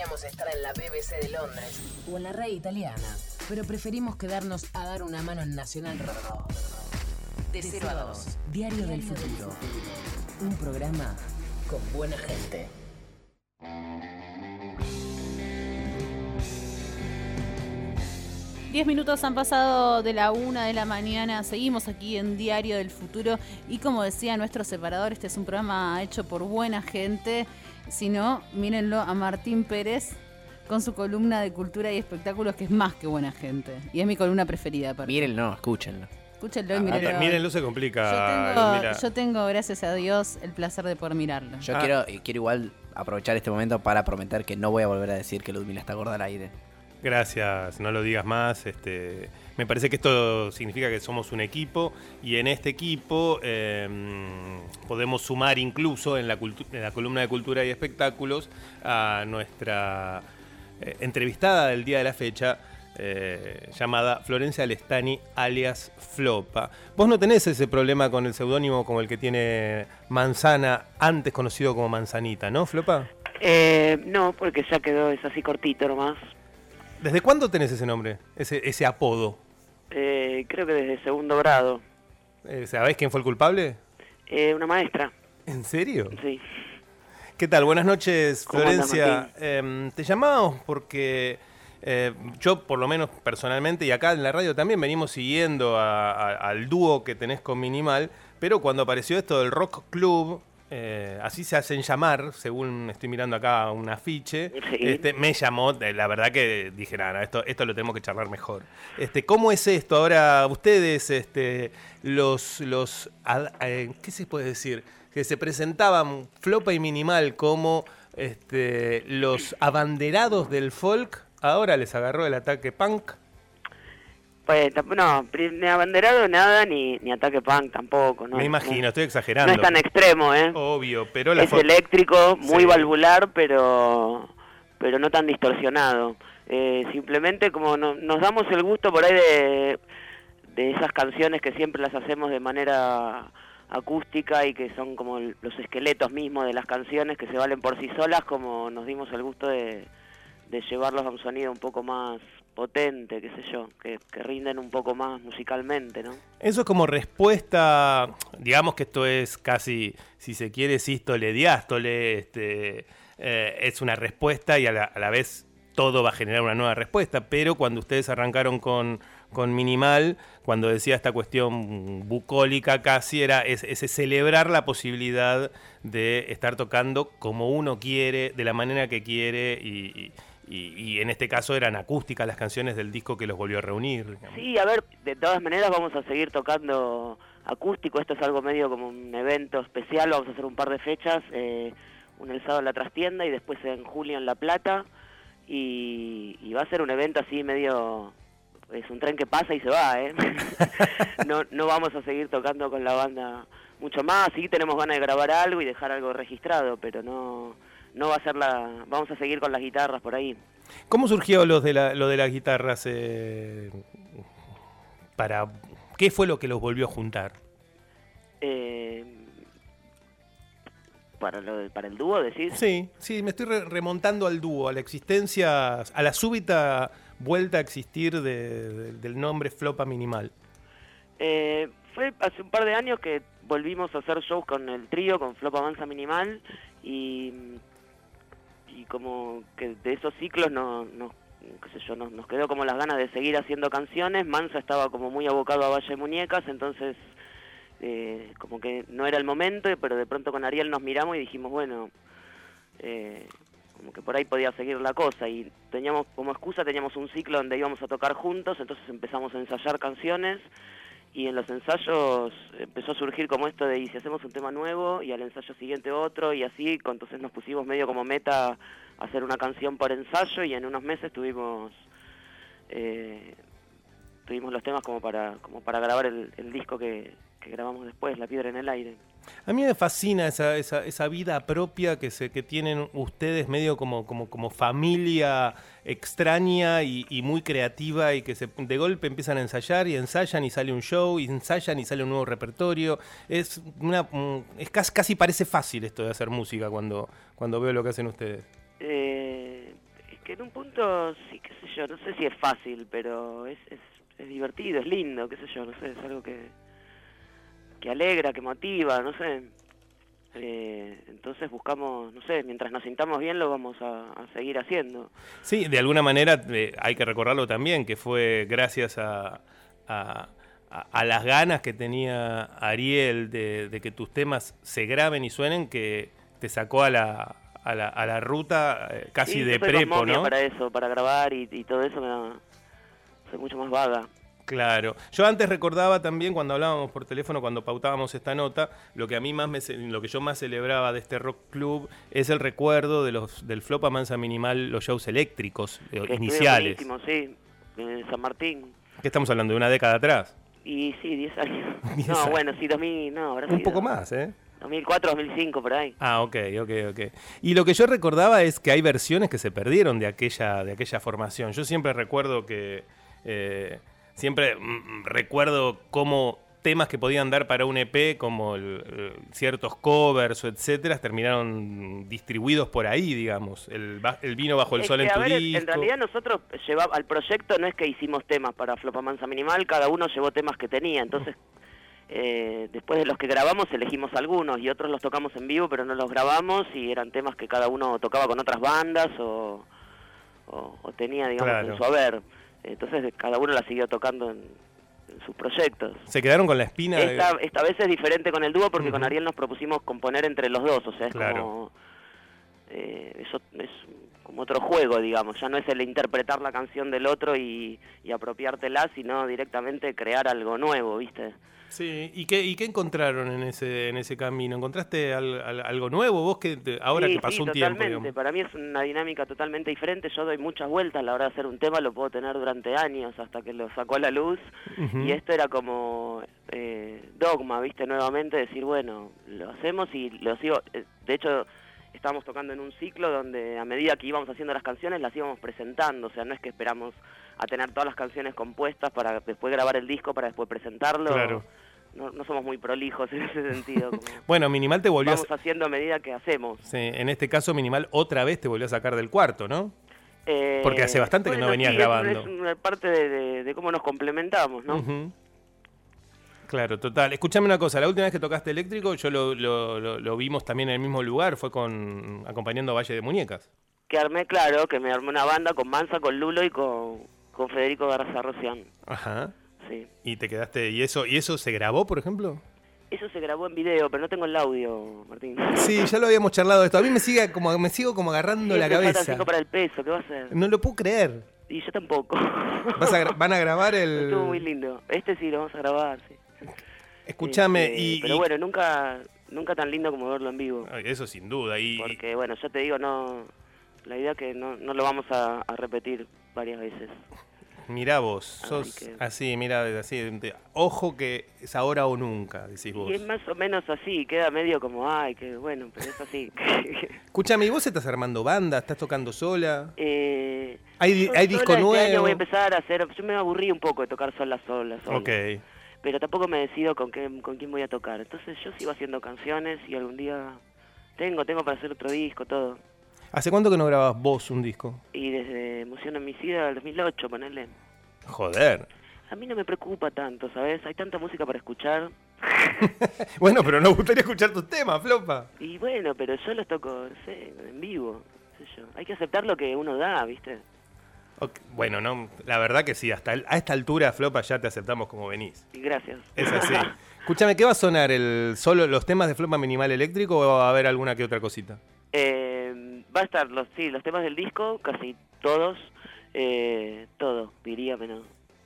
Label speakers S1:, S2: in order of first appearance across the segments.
S1: Podríamos estar en la BBC de Londres o en la red italiana, pero preferimos quedarnos a dar una mano en Nacional Rock. De 0 a 2, Diario del Futuro. Un programa con buena gente.
S2: Diez minutos han pasado de la una de la mañana. Seguimos aquí en Diario del Futuro. Y como decía nuestro separador, este es un programa hecho por buena gente. Si no, mírenlo a Martín Pérez con su columna de cultura y espectáculos, que es más que buena gente. Y es mi columna preferida. aparte.
S3: Mírenlo, escúchenlo.
S2: Escúchenlo y
S4: Ah,
S2: mírenlo.
S4: mírenlo se complica.
S2: Yo tengo,
S4: Ludmila.
S2: yo tengo, gracias a Dios, el placer de poder mirarlo.
S3: Yo
S4: Ah.
S3: quiero, quiero igual aprovechar este momento para prometer que no voy a volver a decir que Ludmila está gorda al aire.
S4: Gracias, no lo digas más. Este, me parece que esto significa que somos un equipo y en este equipo eh, podemos sumar incluso en la, en la columna de cultura y espectáculos a nuestra eh, entrevistada del día de la fecha. eh, llamada Florencia Alestani alias Flopa. Vos no tenés ese problema con el seudónimo como el que tiene Manzana, antes conocido como Manzanita, ¿no, Flopa?
S5: Eh, no, porque ya quedó, es así cortito nomás.
S4: ¿Desde cuándo tenés ese nombre, ese, ese apodo?
S5: Eh, creo que desde segundo grado.
S4: Eh, ¿Sabés quién fue el culpable?
S5: Eh, una maestra,
S4: ¿En serio?
S5: sí.
S4: ¿Qué tal? Buenas noches,
S5: ¿Cómo andas,
S4: Florencia. Em, te llamamos porque eh, yo, por lo menos personalmente, y acá en la radio también venimos siguiendo a- a- al dúo que tenés con Minimal, pero cuando apareció esto del Rock Club, eh, así se hacen llamar, según estoy mirando acá un afiche,
S5: Sí.
S4: este, me llamó, la verdad que dije, nada, esto, esto lo tenemos que charlar mejor. Este, ¿Cómo es esto? Ahora, ustedes, este, los, los eh, ¿qué se puede decir? Que se presentaban Flopa y Minimal como este, los abanderados del folk, ahora les agarró el ataque punk.
S5: Pues no, ni abanderado nada, ni, ni ataque punk tampoco. No,
S4: Me
S5: no-
S4: imagino, estoy
S5: No,
S4: exagerando.
S5: es tan extremo, ¿eh?
S4: Obvio, pero la
S5: es eléctrico, muy
S4: Sí.
S5: valvular, pero pero no tan distorsionado. Eh, simplemente como no- nos damos el gusto por ahí de, de esas canciones que siempre las hacemos de manera acústica y que son como los esqueletos mismos de las canciones que se valen por sí solas, como nos dimos el gusto de, de llevarlos a un sonido un poco más potente, qué sé yo, que, rinden un poco más musicalmente, ¿no?
S4: Eso es como respuesta, digamos que esto es casi, si se quiere, sístole, diástole, este, eh, es una respuesta y a la, vez todo va a generar una nueva respuesta, pero cuando ustedes arrancaron con, con Minimal, cuando decía esta cuestión bucólica casi, era es- ese celebrar la posibilidad de estar tocando como uno quiere, de la manera que quiere y- y- y en este caso eran acústicas las canciones del disco que los volvió a reunir.
S5: Sí, a ver, de todas maneras vamos a seguir tocando acústico, esto es algo medio como un evento especial, vamos a hacer un par de fechas, eh, un el sábado en la trastienda y después en julio en La Plata, y, y va a ser un evento así medio, es un tren que pasa y se va, ¿eh? no, no vamos a seguir tocando con la banda mucho más, sí tenemos ganas de grabar algo y dejar algo registrado, pero no, no va a ser la, vamos a seguir con las guitarras por ahí.
S4: ¿Cómo surgió los de la- lo de las guitarras? eh, para, ¿Qué fue lo que los volvió a juntar?
S5: Eh, para, lo, de- para el dúo, decís.
S4: Sí, sí, me estoy re- remontando al dúo, a la existencia, a la súbita vuelta a existir de- de- del nombre Flopa Minimal.
S5: Eh, fue hace un par de años que volvimos a hacer shows con el trío, con Flopa Mansa Minimal, y, y como que de esos ciclos no, no- qué sé yo, nos, nos quedó como las ganas de seguir haciendo canciones. Mansa estaba como muy abocado a Valle de Muñecas, entonces eh, como que no era el momento, pero de pronto con Ariel nos miramos y dijimos, bueno, eh, como que por ahí podía seguir la cosa y teníamos como excusa teníamos un ciclo donde íbamos a tocar juntos, entonces empezamos a ensayar canciones y en los ensayos empezó a surgir como esto de y si hacemos un tema nuevo y al ensayo siguiente otro y así, entonces nos pusimos medio como meta hacer una canción por ensayo y en unos meses tuvimos eh, tuvimos los temas como para como para grabar el, el disco que, que grabamos después, La Piedra en el Aire.
S4: A mí me fascina esa, esa, esa vida propia que, se, que tienen ustedes medio como, como, como familia extraña y, muy creativa y que se, de golpe empiezan a ensayar y ensayan y sale un show y ensayan y sale un nuevo repertorio. Es, una, es casi, casi parece fácil esto de hacer música cuando, cuando veo lo que hacen ustedes.
S5: Eh, que en un punto, sí, qué sé yo, no sé si es fácil, pero es, es, es divertido, es lindo, qué sé yo, no sé, es algo que, que alegra, que motiva, no sé. Eh, entonces buscamos, no sé, mientras nos sintamos bien lo vamos a, a seguir haciendo.
S4: Sí, de alguna manera eh, hay que recordarlo también, que fue gracias a, a, las ganas que tenía Ariel de, de que tus temas se graben y suenen que te sacó a la, a la, a la ruta eh, casi
S5: Sí,
S4: de prepo, ¿no?
S5: para eso, para grabar y, y todo eso me da, soy mucho más vaga.
S4: Claro. Yo antes recordaba también cuando hablábamos por teléfono, cuando pautábamos esta nota, lo que a mí más me, lo que yo más celebraba de este rock club es el recuerdo de los del Flopa Mansa Minimal, los shows eléctricos eh, iniciales.
S5: sí, en San Martín.
S4: ¿Qué estamos hablando? ¿De una década atrás?
S5: Y sí, 10 años.
S4: 10
S5: no,
S4: años.
S5: bueno, sí, 2000, no, ahora
S4: Un
S5: sí,
S4: poco
S5: no.
S4: más, ¿eh?
S5: 2004, 2005, por ahí.
S4: Ah, ok, ok, ok. Y lo que yo recordaba es que hay versiones que se perdieron de aquella, de aquella formación. Yo siempre recuerdo que. eh, siempre mm, recuerdo cómo temas que podían dar para un EP, como el- ciertos covers o etcétera, terminaron distribuidos por ahí, digamos. El, el vino bajo el
S5: Es
S4: sol
S5: que,
S4: en tu
S5: ver,
S4: disco.
S5: en realidad nosotros llevamos al proyecto no es que hicimos temas para Flopamansa Minimal, cada uno llevó temas que tenía, entonces eh, después de los que grabamos elegimos algunos y otros los tocamos en vivo pero no los grabamos y eran temas que cada uno tocaba con otras bandas o, o- o tenía digamos
S4: Claro.
S5: en su haber, entonces cada uno la siguió tocando en, en sus proyectos.
S4: Se quedaron con la espina. de-
S5: Esta, esta vez es diferente con el dúo porque con. Ariel nos propusimos componer entre los dos, o sea, es
S4: Claro.
S5: como... eh, eso es como otro juego, digamos, ya no es el interpretar la canción del otro y, y apropiártela, sino directamente crear algo nuevo, ¿viste?
S4: Sí, ¿y qué, ¿y qué encontraron en ese, en ese camino? ¿Encontraste al- al- algo nuevo vos que te- ahora
S5: Sí,
S4: que pasó
S5: sí,
S4: un tiempo?
S5: totalmente.
S4: digamos?
S5: Para mí es una dinámica totalmente diferente. Yo doy muchas vueltas a la hora de hacer un tema, lo puedo tener durante años hasta que lo sacó a la luz. Y esto era como eh, dogma, ¿viste? Nuevamente decir, bueno, lo hacemos y lo sigo. eh, De hecho, estábamos tocando en un ciclo donde a medida que íbamos haciendo las canciones las íbamos presentando. O sea, no es que esperamos a tener todas las canciones compuestas para después grabar el disco para después presentarlo.
S4: Claro.
S5: No, no somos muy prolijos en ese sentido. como
S4: Bueno, Minimal te volvió a...
S5: vamos haciendo a medida que hacemos.
S4: Sí, en este caso Minimal otra vez te volvió a sacar del cuarto, ¿no?
S5: Eh,
S4: Porque hace bastante que no venías
S5: sí,
S4: grabando.
S5: Es, una parte de, de- de cómo nos complementamos, ¿no?
S4: Claro, total. Escúchame una cosa, la última vez que tocaste eléctrico, yo lo, lo- lo- lo vimos también en el mismo lugar, fue con acompañando a Valle de Muñecas.
S5: Que armé, claro, que me armé una banda con Mansa, con Lulo y con, con Federico Garza Rocián.
S4: Ajá.
S5: Sí.
S4: Y te quedaste, ¿y eso, y eso se grabó, por ejemplo?
S5: Eso se grabó en video, pero no tengo el audio, Martín.
S4: Sí, ya lo habíamos charlado de esto. A mí me sigue como me sigo como agarrando la cabeza.
S5: para el peso, ¿qué va a hacer?
S4: No lo puedo creer.
S5: Y yo tampoco.
S4: Vas a gra- van a grabar el
S5: Estuvo muy lindo. Este sí lo vamos a grabar, sí.
S4: Escúchame
S5: Este,
S4: y,
S5: Pero
S4: y-
S5: bueno, nunca nunca tan lindo como verlo en vivo.
S4: Eso sin duda y
S5: Porque, bueno, yo te digo, no... La idea es que no, no lo vamos a, a repetir varias veces.
S4: Mirá vos,
S5: Así
S4: sos
S5: que-
S4: así, mira, así, de- ojo que es ahora o nunca, decís vos.
S5: Y es más o menos así, queda medio como, ay, que bueno, pero es así.
S4: Escúchame, ¿y vos estás armando banda? ¿Estás tocando sola?
S5: eh,
S4: ¿Hay,
S5: yo
S4: hay disco
S5: este
S4: nuevo?
S5: año voy a empezar a hacer, yo me aburrí un poco de tocar sola, sola, sola.
S4: Ok.
S5: Pero tampoco me decido con, qué, con quién voy a tocar. Entonces yo sigo haciendo canciones y algún día tengo, tengo para hacer otro disco, todo.
S4: ¿Hace cuánto que no grabas vos un disco?
S5: Y desde Emoción Homicida del 2008, ponele.
S4: Joder.
S5: A mí no me preocupa tanto, ¿sabes? Hay tanta música para escuchar.
S4: Bueno, pero nos gustaría escuchar tus temas, Flopa.
S5: Y bueno, pero yo los toco, no sé, en vivo. qué sé yo. Hay que aceptar lo que uno da, ¿viste?
S4: Bueno, no, la verdad que sí, hasta el- a esta altura, Flopa, ya te aceptamos como venís.
S5: Y gracias.
S4: Es así. Escúchame, ¿qué va a sonar? ¿El solo los temas de Flopa Minimal Eléctrico o va a haber alguna que otra cosita?
S5: Eh, va a estar los sí los temas del disco casi todos eh, todo diría menos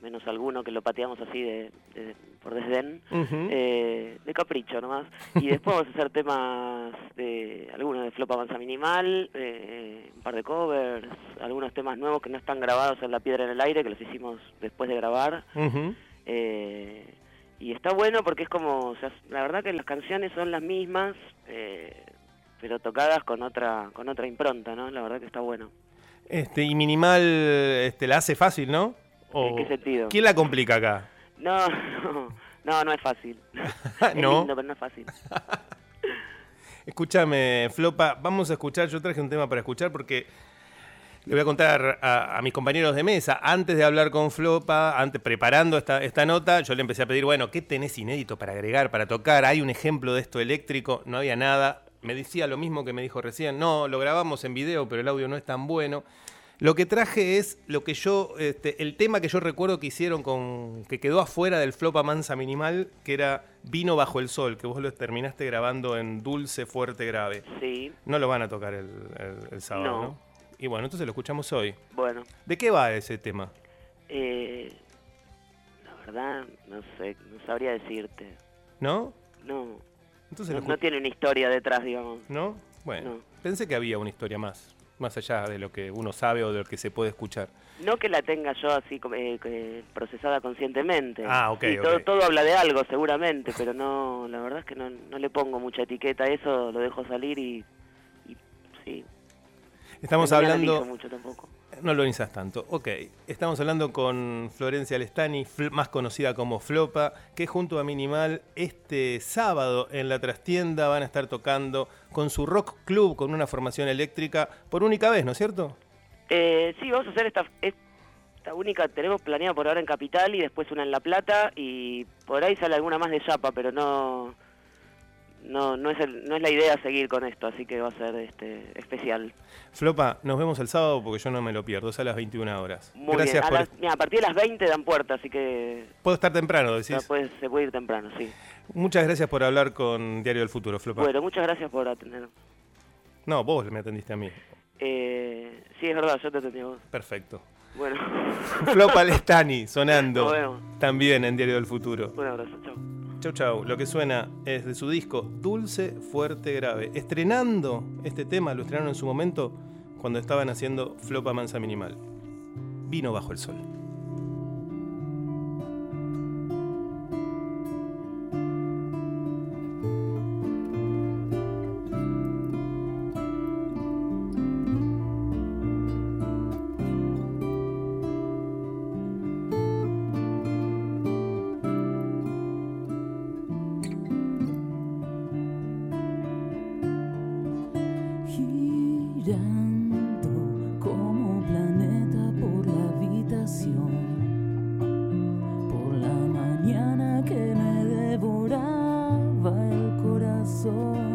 S5: menos alguno que lo pateamos así de, de- por desdén eh, de capricho nomás. Y después vamos a hacer temas de algunos de Flop Avanza Minimal eh, un par de covers algunos temas nuevos que no están grabados en La Piedra en el Aire que los hicimos después de grabar.
S4: Ujú.
S5: eh, y está bueno porque es como, o sea, la verdad que las canciones son las mismas, eh, pero tocadas con otra con otra impronta, ¿no? La verdad que está bueno.
S4: Este, y Minimal este, la hace fácil, ¿no?
S5: ¿En qué sentido?
S4: ¿Quién la complica acá?
S5: No, no, no, no es fácil. Es
S4: ¿No?
S5: lindo, pero no es fácil.
S4: Escúchame, Flopa, vamos a escuchar, yo traje un tema para escuchar porque Le voy a contar a, a mis compañeros de mesa, antes de hablar con Flopa, antes preparando esta, esta nota, yo le empecé a pedir, bueno, ¿qué tenés inédito para agregar, para tocar? ¿Hay un ejemplo de esto eléctrico? No había nada. Me decía lo mismo que me dijo recién, no, lo grabamos en video, pero el audio no es tan bueno. Lo que traje es lo que yo, este, el tema que yo recuerdo que hicieron con, que quedó afuera del Flopa Mansa Minimal, que era Vino bajo el sol, que vos lo terminaste grabando en dulce, fuerte, grave.
S5: Sí,
S4: No lo van a tocar el, el- el sábado, ¿no?
S5: No.
S4: Y bueno, entonces lo escuchamos hoy.
S5: bueno.
S4: ¿De qué va ese tema?
S5: Eh, la verdad, no sé, no sabría decirte.
S4: ¿No?
S5: No,
S4: Entonces
S5: no, tiene una historia detrás, digamos.
S4: ¿No? Bueno,
S5: No.
S4: pensé que había una historia más, más allá de lo que uno sabe o de lo que se puede escuchar.
S5: No que la tenga yo así eh, procesada conscientemente.
S4: Ah, ok,
S5: Sí, todo, habla de algo seguramente, pero no, la verdad es que no, no le pongo mucha etiqueta a eso, lo dejo salir y, y sí.
S4: Estamos hablando...
S5: mucho tampoco.
S4: No lo inicias tanto. Ok, estamos hablando con Florencia Lestani, más conocida como Flopa, que junto a Minimal este sábado en la trastienda van a estar tocando con su rock club, con una formación eléctrica, por única vez, ¿no es cierto?
S5: Eh, sí, vamos a hacer esta, esta única, tenemos planeada por ahora en Capital y después una en La Plata y por ahí sale alguna más de Yapa, pero no no no es el, no es la idea seguir con esto, así que va a ser este especial.
S4: Flopa, nos vemos el sábado porque yo no me lo pierdo, es a las 21 horas.
S5: Muy
S4: Gracias
S5: bien. A,
S4: por...
S5: las- mira, a partir de las 20 dan puerta, así que
S4: Puedo estar temprano, decís.
S5: se puede ir temprano, sí.
S4: Muchas gracias por hablar con Diario del Futuro, Flopa.
S5: Bueno, muchas gracias por atender.
S4: No, vos me atendiste a mí.
S5: Eh, sí, es verdad, yo te atendí a vos.
S4: Perfecto.
S5: Bueno,
S4: Flopa Lestani sonando
S5: Nos vemos.
S4: también en Diario del Futuro.
S5: un abrazo, chao.
S4: Chau, chau. Lo que suena es de su disco Dulce, Fuerte, Grave. Estrenando este tema, lo estrenaron en su momento cuando estaban haciendo Flopa Mansa Minimal. Vino bajo el sol.
S6: Corazón,